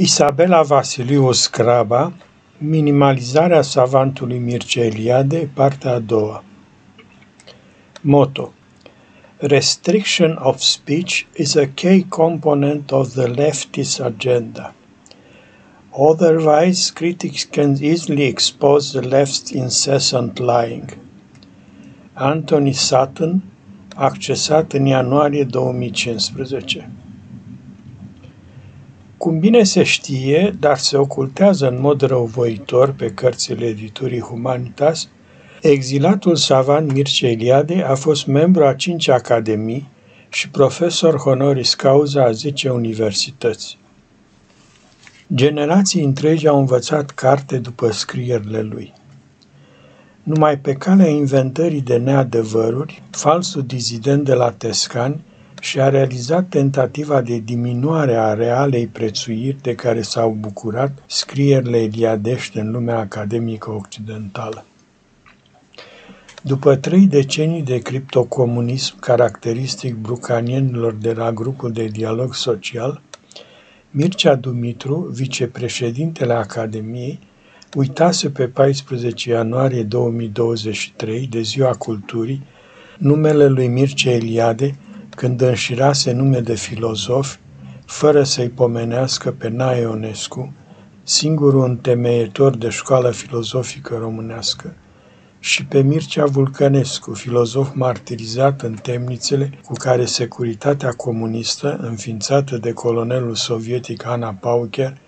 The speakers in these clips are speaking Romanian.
Isabela Vasiliu Scraba, Minimalizarea savantului Mircea Eliade, partea a doua. Moto Restriction of speech is a key component of the leftist agenda. Otherwise, critics can easily expose the left's incessant lying. Anthony Sutton, accesat în ianuarie 2015. Cum bine se știe, dar se ocultează în mod răuvoitor pe cărțile editurii Humanitas, exilatul savant Mircea Eliade a fost membru a cinci academii și profesor honoris causa a zece universități. Generații întregi au învățat carte după scrierile lui. Numai pe calea inventării de neadevăruri, falsul dizident de la Tescani și a realizat tentativa de diminuare a realei prețuiri de care s-au bucurat scrierile eliadești în lumea academică occidentală. După trei decenii de criptocomunism caracteristic brucanienilor de la grupul de dialog social, Mircea Dumitru, vicepreședintele Academiei, uitase pe 14 ianuarie 2023, de Ziua Culturii, numele lui Mircea Eliade, când înșirase nume de filozofi, fără să-i pomenească pe Nae Ionescu, singurul întemeietor de școală filozofică românească, și pe Mircea Vulcănescu, filozof martirizat în temnițele cu care securitatea comunistă, înființată de colonelul sovietic Ana Paucher,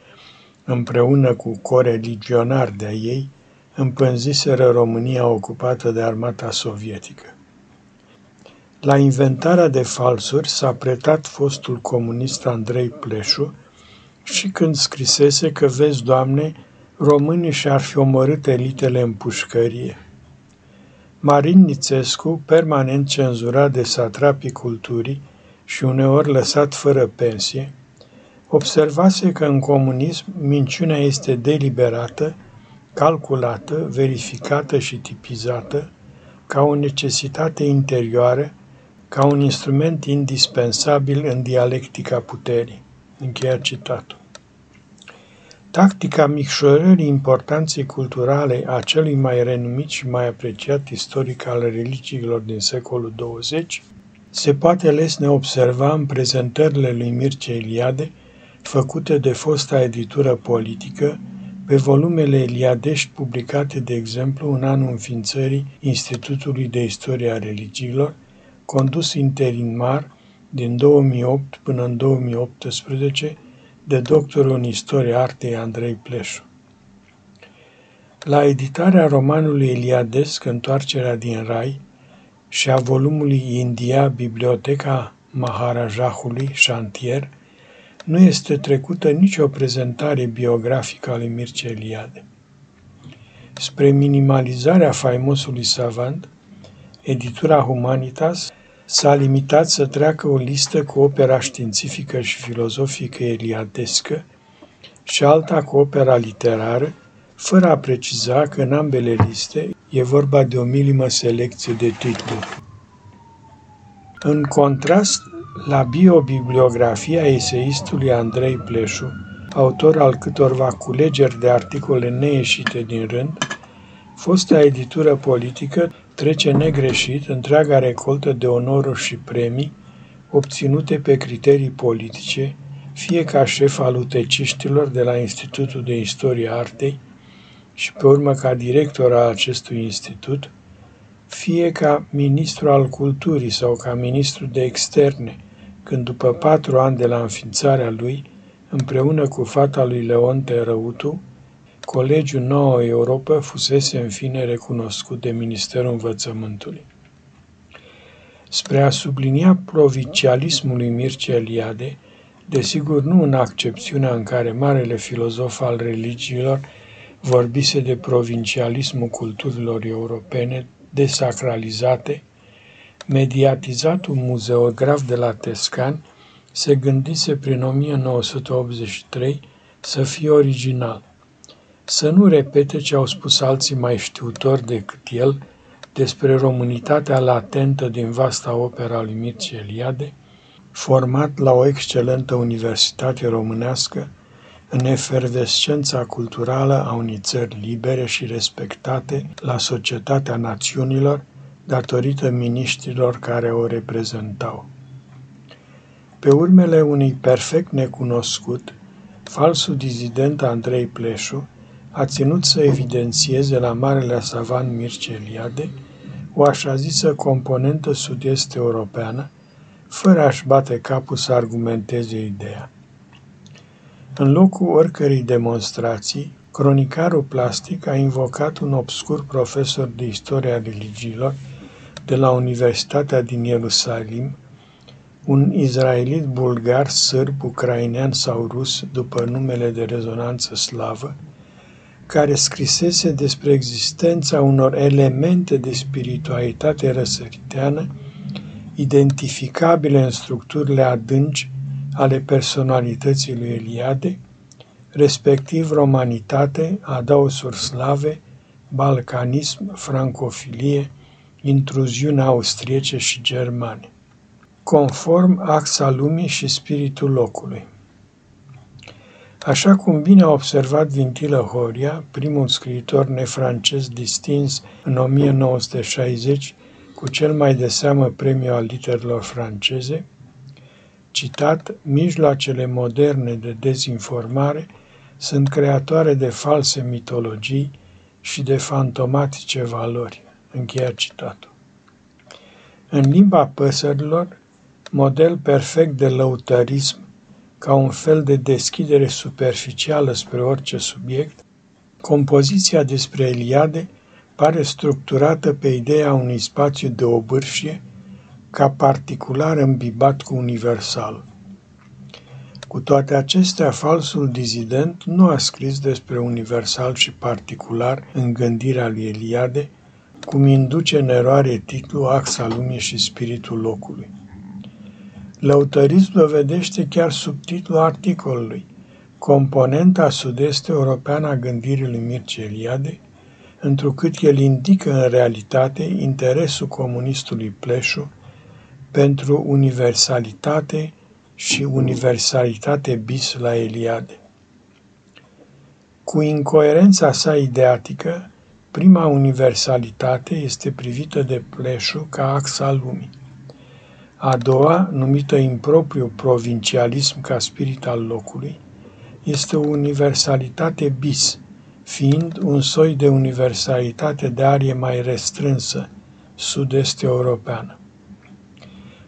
împreună cu coreligionari de-a ei, împânziseră România ocupată de armata sovietică. La inventarea de falsuri s-a pretat fostul comunist Andrei Pleșu și când scrisese că, vezi, Doamne, românii și-ar fi omorât elitele în pușcărie. Marin Nițescu, permanent cenzurat de satrapii culturii și uneori lăsat fără pensie, observase că în comunism minciunea este deliberată, calculată, verificată și tipizată ca o necesitate interioară ca un instrument indispensabil în dialectica puterii. Încheia citatul. Tactica micșorării importanței culturale a celui mai renumit și mai apreciat istoric al religiilor din secolul 20 se poate lesne observa în prezentările lui Mircea Eliade, făcute de fosta editură politică, pe volumele eliadești publicate, de exemplu, în anul înființării Institutului de Istorie a Religiilor, condus interimar din 2008 până în 2018 de doctorul în istorie artei Andrei Pleșu. La editarea romanului Eliadesc, Întoarcerea din Rai, și a volumului India, Biblioteca Maharajahului, Șantier, nu este trecută nicio prezentare biografică a lui Mircea Eliade. Spre minimalizarea faimosului savant, editura Humanitas s-a limitat să treacă o listă cu opera științifică și filozofică eliadescă și alta cu opera literară, fără a preciza că în ambele liste e vorba de o milimă selecție de titluri. În contrast, la biobibliografia eseistului Andrei Pleșu, autor al câtorva culegeri de articole neieșite din rând, fosta editură politică trece negreșit întreaga recoltă de onoruri și premii obținute pe criterii politice, fie ca șef al uteciștilor de la Institutul de Istorie Artei și pe urmă ca director al acestui institut, fie ca ministru al culturii sau ca ministru de externe, când după patru ani de la înființarea lui, împreună cu fata lui Leonte Răutu, Colegiul Nouă Europa fusese în fine recunoscut de Ministerul Învățământului. Spre a sublinia provincialismul lui Mircea Eliade, desigur nu în accepțiunea în care marele filozof al religiilor vorbise de provincialismul culturilor europene desacralizate, mediatizatul muzeograf de la Tescan se gândise prin 1983 să fie original să nu repete ce au spus alții mai știutori decât el despre românitatea latentă din vasta opera lui Mircea Eliade, format la o excelentă universitate românească, în efervescența culturală a unei țări libere și respectate la societatea națiunilor datorită miniștrilor care o reprezentau. Pe urmele unui perfect necunoscut, falsul dizident Andrei Pleșu a ținut să evidențieze la marele savan Mircea Eliade o așa zisă componentă sud-est europeană, fără a-și bate capul să argumenteze ideea. În locul oricărei demonstrații, cronicarul plastic a invocat un obscur profesor de istoria religiilor de la Universitatea din Ierusalim, un izraelit bulgar, sârb, ucrainean sau rus, după numele de rezonanță slavă, care scrisese despre existența unor elemente de spiritualitate răsăriteană identificabile în structurile adânci ale personalității lui Eliade, respectiv romanitate, adaosuri slave, balcanism, francofilie, intruziune austriece și germane, conform axa lumii și spiritul locului. Așa cum bine a observat Vintilă Horia, primul scriitor nefrancez distins în 1960 cu cel mai de seamă premiu al literelor franceze, citat, mijloacele moderne de dezinformare sunt creatoare de false mitologii și de fantomatice valori. Încheia citatul. În limba păsărilor, model perfect de lăutărism ca un fel de deschidere superficială spre orice subiect, compoziția despre Eliade pare structurată pe ideea unui spațiu de obârșie ca particular îmbibat cu universal. Cu toate acestea, falsul dizident nu a scris despre universal și particular în gândirea lui Eliade, cum induce în eroare titlul Axa lumii și spiritul locului. Lăutărism dovedește chiar subtitlul articolului, componenta sud-est europeană a gândirii lui Mircea Eliade, întrucât el indică în realitate interesul comunistului Pleșu pentru universalitate și universalitate bis la Eliade. Cu incoerența sa ideatică, prima universalitate este privită de Pleșu ca axa lumii. A doua, numită impropriu provincialism ca spirit al locului, este o universalitate bis, fiind un soi de universalitate de arie mai restrânsă, sud-est europeană.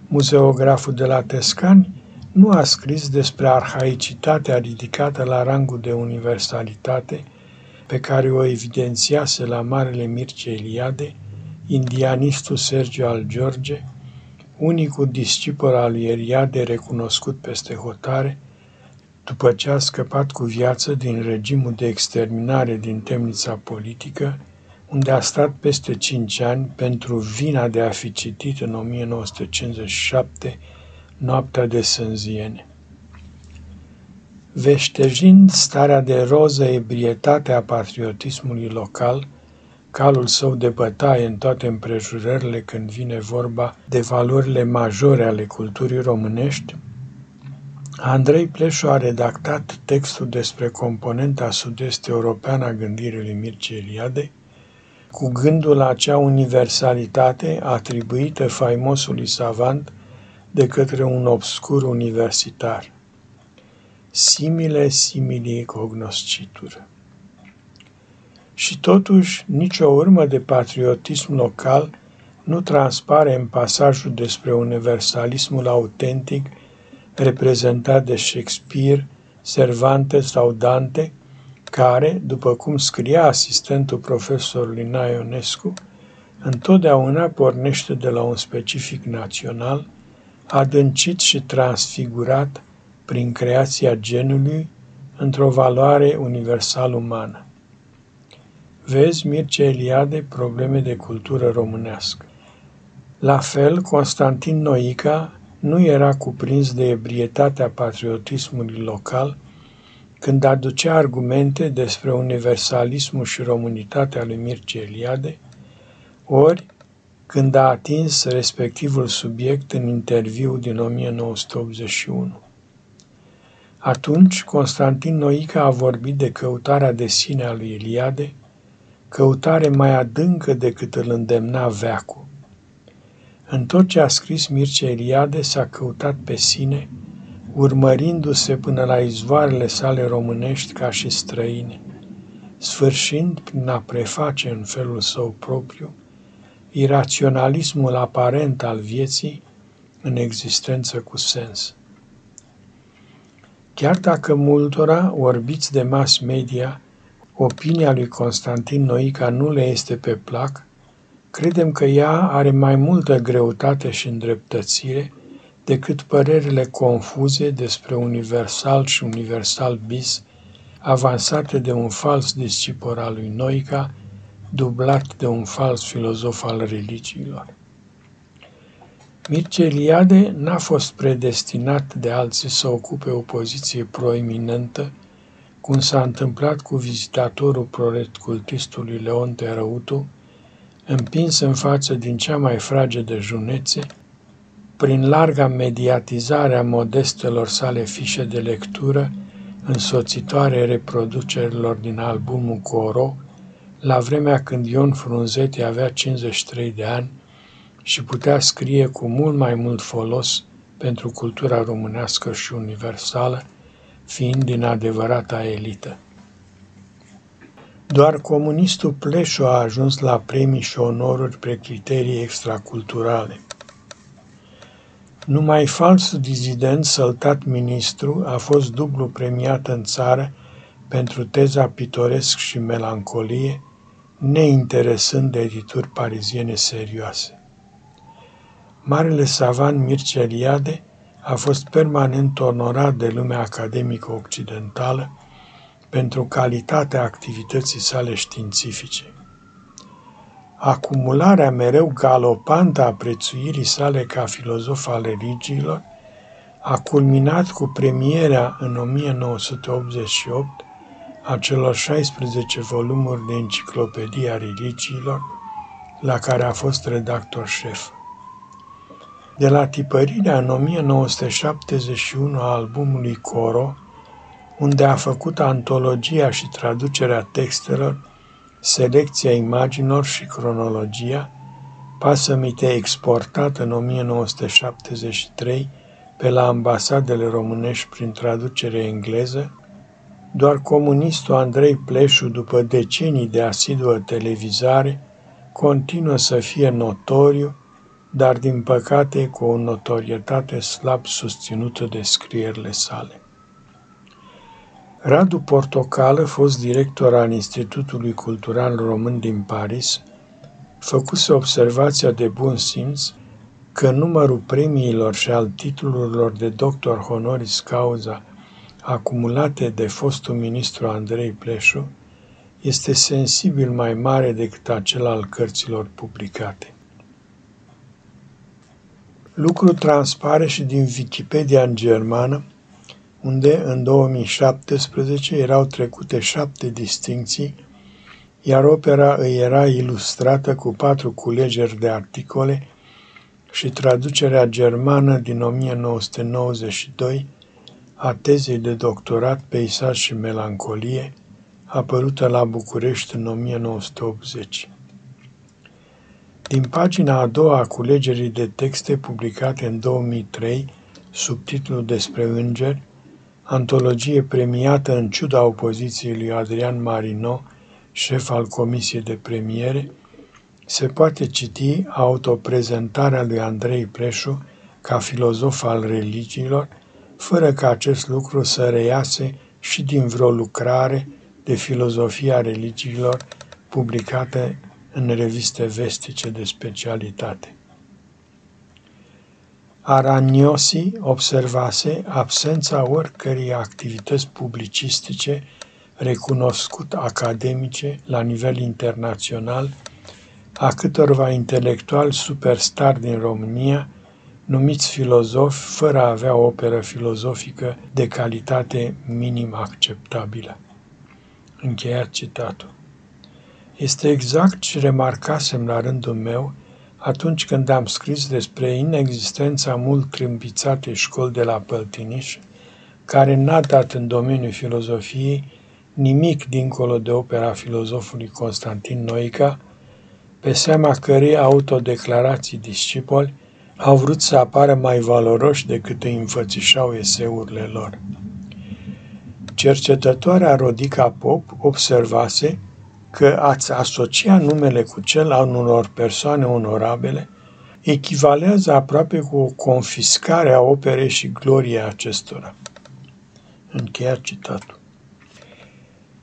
Muzeograful de la Tescani nu a scris despre arhaicitatea ridicată la rangul de universalitate pe care o evidențiase la Marele Mircea Eliade, indianistul Sergio al George, unicul discipol al lui Eliade recunoscut peste hotare, după ce a scăpat cu viață din regimul de exterminare din temnița politică, unde a stat peste cinci ani pentru vina de a fi citit în 1957 Noaptea de Sânziene. Veștejind starea de roză ebrietate a patriotismului local, calul său de bătaie în toate împrejurările când vine vorba de valorile majore ale culturii românești, Andrei Pleșu a redactat textul despre componenta sud-est europeană a gândirii lui Mircea Eliade, cu gândul la acea universalitate atribuită faimosului savant de către un obscur universitar. Simile simili cognoscitur. Și totuși, nicio urmă de patriotism local nu transpare în pasajul despre universalismul autentic reprezentat de Shakespeare, Cervantes sau Dante, care, după cum scria asistentul profesorului Naionescu, întotdeauna pornește de la un specific național, adâncit și transfigurat prin creația genului într-o valoare universal umană. Vezi Mircea Eliade, probleme de cultură românească. La fel, Constantin Noica nu era cuprins de ebrietatea patriotismului local când aducea argumente despre universalismul și românitatea lui Mircea Eliade, ori când a atins respectivul subiect în interviu din 1981. Atunci Constantin Noica a vorbit de căutarea de sine a lui Eliade, căutare mai adâncă decât îl îndemna veacul. În tot ce a scris Mircea Eliade s-a căutat pe sine, urmărindu-se până la izvoarele sale românești ca și străine, sfârșind prin a preface în felul său propriu iraționalismul aparent al vieții în existență cu sens. Chiar dacă multora, orbiți de mass media, opinia lui Constantin Noica nu le este pe plac, credem că ea are mai multă greutate și îndreptățire decât părerile confuze despre universal și universal bis, avansate de un fals discipor al lui Noica, dublat de un fals filozof al religiilor. Mircea Eliade n-a fost predestinat de alții să ocupe o poziție proeminentă, cum s-a întâmplat cu vizitatorul prolet cultistului Leon Terăutu, împins în față din cea mai fragedă junețe, prin larga mediatizare a modestelor sale fișe de lectură, însoțitoare reproducerilor din albumul Coro, la vremea când Ion Frunzete avea 53 de ani și putea scrie cu mult mai mult folos pentru cultura românească și universală, fiind din adevărata elită. Doar comunistul Pleșu a ajuns la premii și onoruri pre criterii extraculturale. Numai falsul dizident săltat ministru a fost dublu premiat în țară pentru teza pitoresc și melancolie, neinteresând de edituri pariziene serioase. Marele savan Mircea Eliade a fost permanent onorat de lumea academică occidentală pentru calitatea activității sale științifice. Acumularea mereu galopantă a prețuirii sale ca filozof al religiilor a culminat cu premierea în 1988 a celor 16 volumuri de enciclopedie a religiilor, la care a fost redactor șef. De la tipărirea în 1971 a albumului Coro, unde a făcut antologia și traducerea textelor, selecția imaginilor și cronologia, pasămite exportat în 1973 pe la ambasadele românești prin traducere engleză, doar comunistul Andrei Pleșu, după decenii de asiduă televizare, continuă să fie notoriu, dar din păcate cu o notorietate slab susținută de scrierile sale. Radu Portocală, fost director al Institutului Cultural Român din Paris, făcuse observația de bun simț că numărul premiilor și al titlurilor de doctor honoris causa acumulate de fostul ministru Andrei Pleșu este sensibil mai mare decât acela al cărților publicate. Lucru transpare și din Wikipedia în germană, unde în 2017 erau trecute șapte distinții, iar opera îi era ilustrată cu patru culegeri de articole și traducerea germană din 1992 a tezei de doctorat Peisaj și melancolie, apărută la București în 1980. Din pagina a doua a culegerii de texte publicate în 2003, sub titlul Despre îngeri, antologie premiată în ciuda opoziției lui Adrian Marino, șef al Comisiei de Premiere, se poate citi autoprezentarea lui Andrei Preșu ca filozof al religiilor, fără ca acest lucru să reiase și din vreo lucrare de filozofia religiilor publicată în reviste vestice de specialitate. Araniosi observase absența oricărei activități publicistice recunoscut academice la nivel internațional a câtorva intelectuali superstar din România, numiți filozofi fără a avea o operă filozofică de calitate minim acceptabilă. Încheiat citatul. Este exact ce remarcasem la rândul meu atunci când am scris despre inexistența mult crâmbițate școli de la Păltiniș, care n-a dat în domeniul filozofiei nimic dincolo de opera filozofului Constantin Noica, pe seama cărei autodeclarații discipoli au vrut să apară mai valoroși decât îi înfățișau eseurile lor. Cercetătoarea Rodica Pop observase că ați asocia numele cu cel al unor persoane onorabile echivalează aproape cu o confiscare a operei și gloriei acestora. Încheia citatul.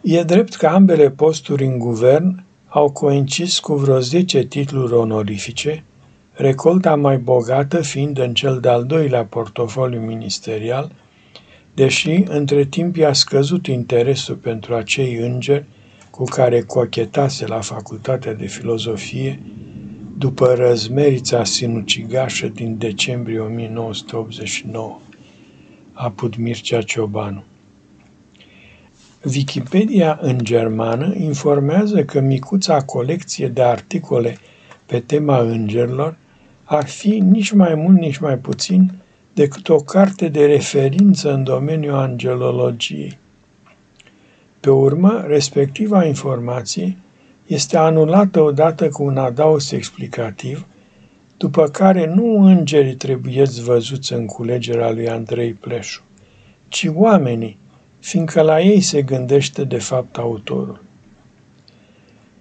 E drept că ambele posturi în guvern au coincis cu vreo 10 titluri onorifice, recolta mai bogată fiind în cel de-al doilea portofoliu ministerial, deși între timp i-a scăzut interesul pentru acei îngeri cu care cochetase la Facultatea de Filozofie după răzmerița sinucigașă din decembrie 1989 a put Mircea Ciobanu. Wikipedia în germană informează că micuța colecție de articole pe tema îngerilor ar fi nici mai mult, nici mai puțin decât o carte de referință în domeniul angelologiei. Pe urmă, respectiva informație este anulată odată cu un adaos explicativ, după care nu îngerii trebuie văzuți în culegerea lui Andrei Pleșu, ci oamenii, fiindcă la ei se gândește de fapt autorul.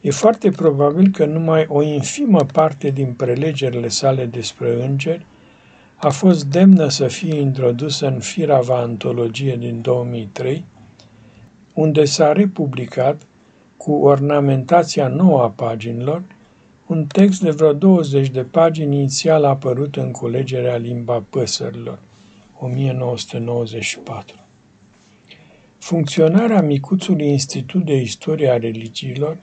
E foarte probabil că numai o infimă parte din prelegerile sale despre îngeri a fost demnă să fie introdusă în firava antologie din 2003, unde s-a republicat cu ornamentația nouă a paginilor, un text de vreo 20 de pagini inițial apărut în culegerea limba păsărilor, 1994. Funcționarea micuțului Institut de Istorie a Religiilor,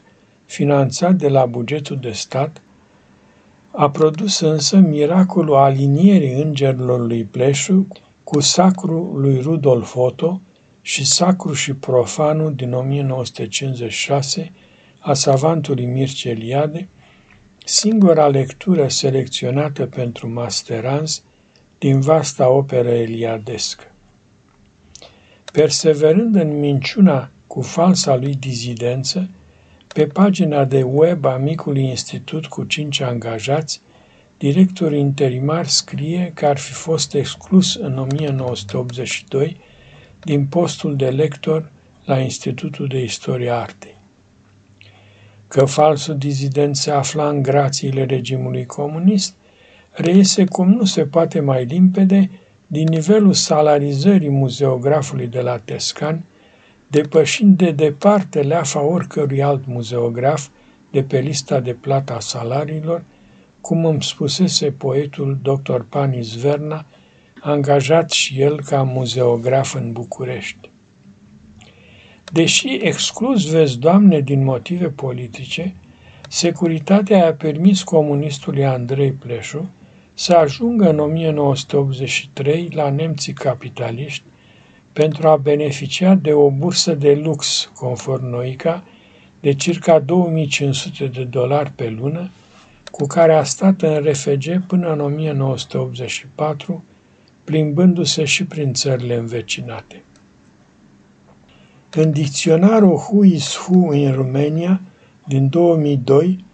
finanțat de la bugetul de stat, a produs însă miracolul alinierii îngerilor lui Pleșu cu sacru lui Rudolf Otto și Sacru și Profanul din 1956 a savantului Mircea Eliade, singura lectură selecționată pentru masterans din vasta operă eliadescă. Perseverând în minciuna cu falsa lui dizidență, pe pagina de web a micului institut cu cinci angajați, directorul interimar scrie că ar fi fost exclus în 1982 din postul de lector la Institutul de Istorie Artei. Că falsul dizident se afla în grațiile regimului comunist, reiese cum nu se poate mai limpede din nivelul salarizării muzeografului de la Tescan, depășind de departe leafa oricărui alt muzeograf de pe lista de plată a salariilor, cum îmi spusese poetul dr. Panis Verna, angajat și el ca muzeograf în București. Deși exclus, vezi, Doamne, din motive politice, securitatea a permis comunistului Andrei Pleșu să ajungă în 1983 la nemții capitaliști pentru a beneficia de o bursă de lux, conform Noica, de circa 2500 de dolari pe lună, cu care a stat în RFG până în 1984, plimbându-se și prin țările învecinate. În dicționarul Who is Who în România din 2002,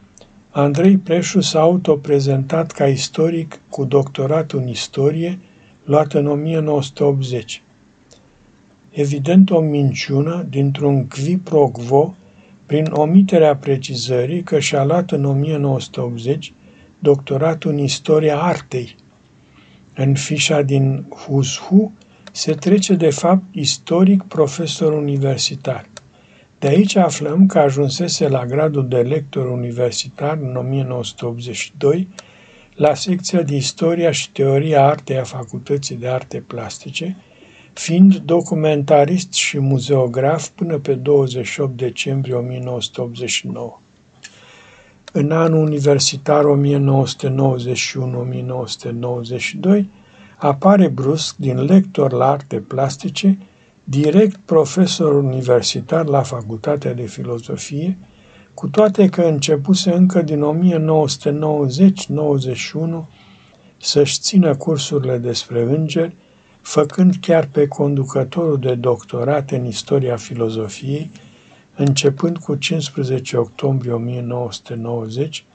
Andrei Preșu s-a autoprezentat ca istoric cu doctorat în istorie, luat în 1980. Evident o minciună dintr-un qui pro quo, prin omiterea precizării că și-a luat în 1980 doctoratul în istoria artei, în fișa din Who's se trece de fapt istoric profesor universitar. De aici aflăm că ajunsese la gradul de lector universitar în 1982 la secția de Istoria și Teoria Artei a Facultății de Arte Plastice, fiind documentarist și muzeograf până pe 28 decembrie 1989. În anul universitar 1991-1992 apare brusc din lector la arte plastice, direct profesor universitar la Facultatea de Filozofie, cu toate că începuse încă din 1990-91 să-și țină cursurile despre îngeri făcând chiar pe conducătorul de doctorat în istoria filozofiei, începând cu 15 octombrie 1990,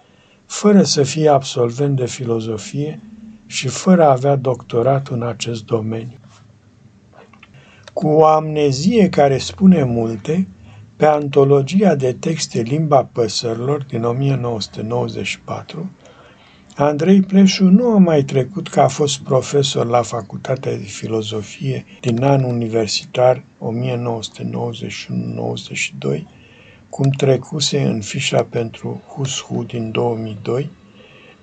fără să fie absolvent de filozofie și fără a avea doctorat în acest domeniu. Cu o amnezie care spune multe, pe antologia de texte Limba păsărilor din 1994, Andrei Pleșu nu a mai trecut că a fost profesor la Facultatea de Filozofie din anul universitar 1991-92, cum trecuse în fișa pentru Hushu din 2002,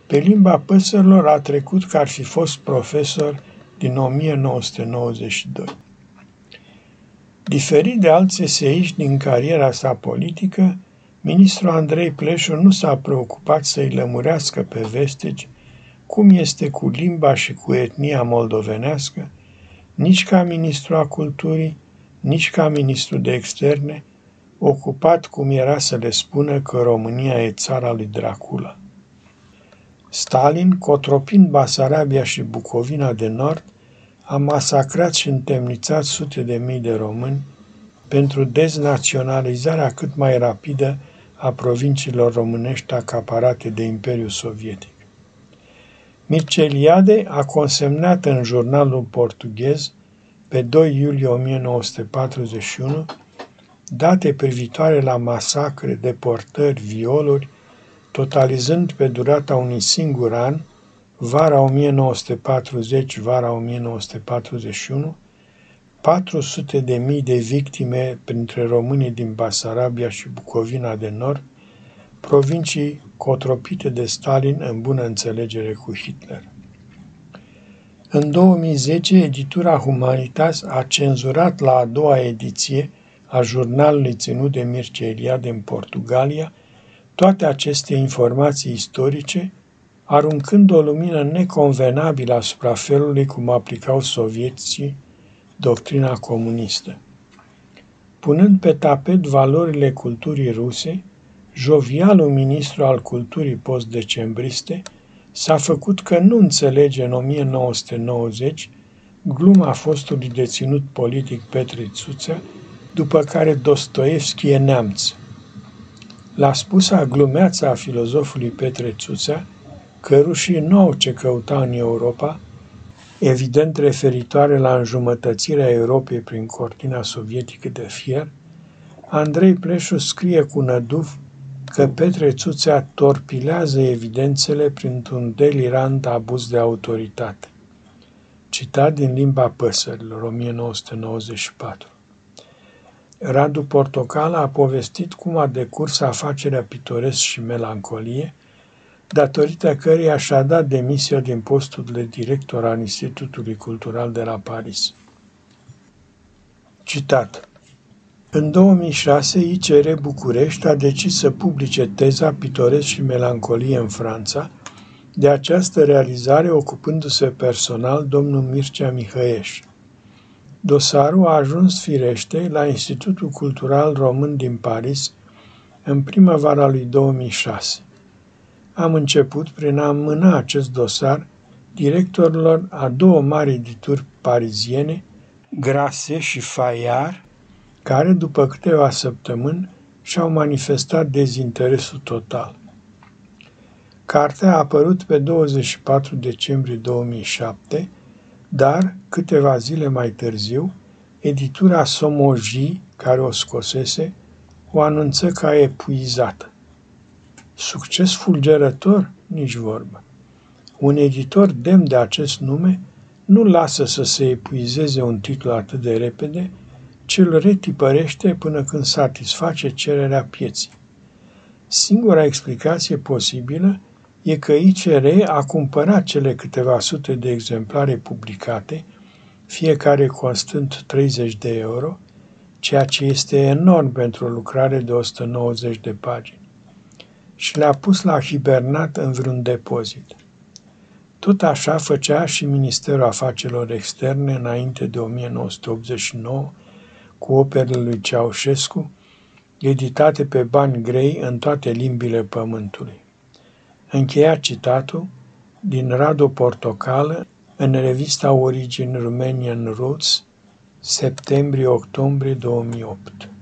pe limba păsărilor a trecut că ar fi fost profesor din 1992. Diferit de alți eseiști din cariera sa politică, ministrul Andrei Pleșu nu s-a preocupat să-i lămurească pe vestegi cum este cu limba și cu etnia moldovenească, nici ca ministru a culturii, nici ca ministru de externe, ocupat cum era să le spună că România e țara lui Dracula. Stalin, cotropind Basarabia și Bucovina de Nord, a masacrat și întemnițat sute de mii de români pentru deznaționalizarea cât mai rapidă a provinciilor românești acaparate de Imperiul Sovietic. Mircea Eliade a consemnat în jurnalul portughez pe 2 iulie 1941 date privitoare la masacre, deportări, violuri, totalizând pe durata unui singur an vara 1940, vara 1941, 400 de mii de victime printre românii din Basarabia și Bucovina de Nord, provincii cotropite de Stalin în bună înțelegere cu Hitler. În 2010, editura Humanitas a cenzurat la a doua ediție a jurnalului ținut de Mircea Eliade în Portugalia toate aceste informații istorice aruncând o lumină neconvenabilă asupra felului cum aplicau sovieții doctrina comunistă. Punând pe tapet valorile culturii ruse, jovialul ministru al culturii post-decembriste s-a făcut că nu înțelege în 1990 gluma fostului deținut politic Petre Țuță, după care Dostoevski e neamț. La spusa glumeață a filozofului Petre Țuța, că rușii nu au ce căuta în Europa, evident referitoare la înjumătățirea Europei prin cortina sovietică de fier, Andrei Pleșu scrie cu năduf că Petre Țuțea torpilează evidențele printr-un delirant abuz de autoritate. Citat din limba păsărilor, 1994. Radu Portocala a povestit cum a decurs afacerea pitoresc și melancolie, datorită căreia și-a dat demisia din postul de director al Institutului Cultural de la Paris. Citat În 2006, ICR București a decis să publice teza Pitoresc și melancolie în Franța, de această realizare ocupându-se personal domnul Mircea Mihăieș. Dosarul a ajuns firește la Institutul Cultural Român din Paris în primăvara lui 2006 am început prin a mâna acest dosar directorilor a două mari edituri pariziene, Grase și Fayard, care, după câteva săptămâni, și-au manifestat dezinteresul total. Cartea a apărut pe 24 decembrie 2007, dar, câteva zile mai târziu, editura Somoji, care o scosese, o anunță ca epuizată. Succes fulgerător? Nici vorbă. Un editor demn de acest nume nu lasă să se epuizeze un titlu atât de repede, ci îl retipărește până când satisface cererea pieții. Singura explicație posibilă e că ICR a cumpărat cele câteva sute de exemplare publicate, fiecare costând 30 de euro, ceea ce este enorm pentru o lucrare de 190 de pagini și le-a pus la hibernat în vreun depozit. Tot așa făcea și Ministerul Afacerilor Externe înainte de 1989, cu operele lui Ceaușescu, editate pe bani grei în toate limbile pământului. Încheia citatul din Radu Portocală în revista Origin Romanian Roots, septembrie-octombrie 2008.